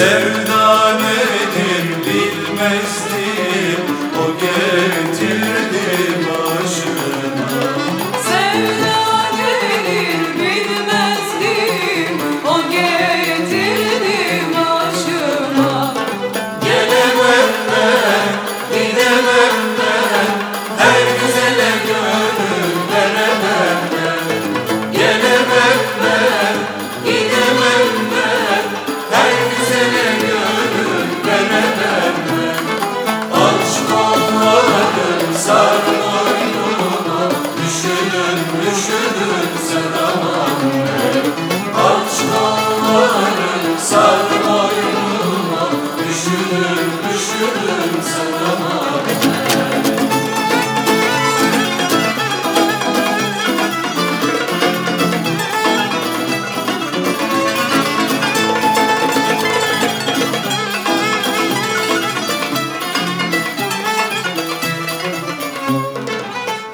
Sevda nedir bilmezdim. düşkünüm sallama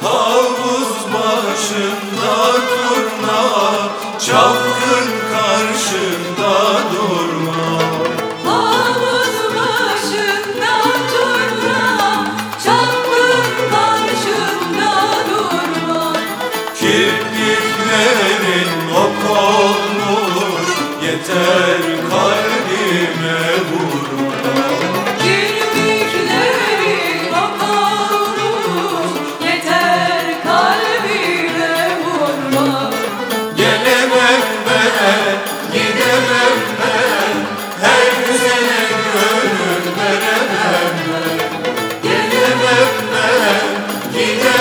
Havuz başında turna Çapkın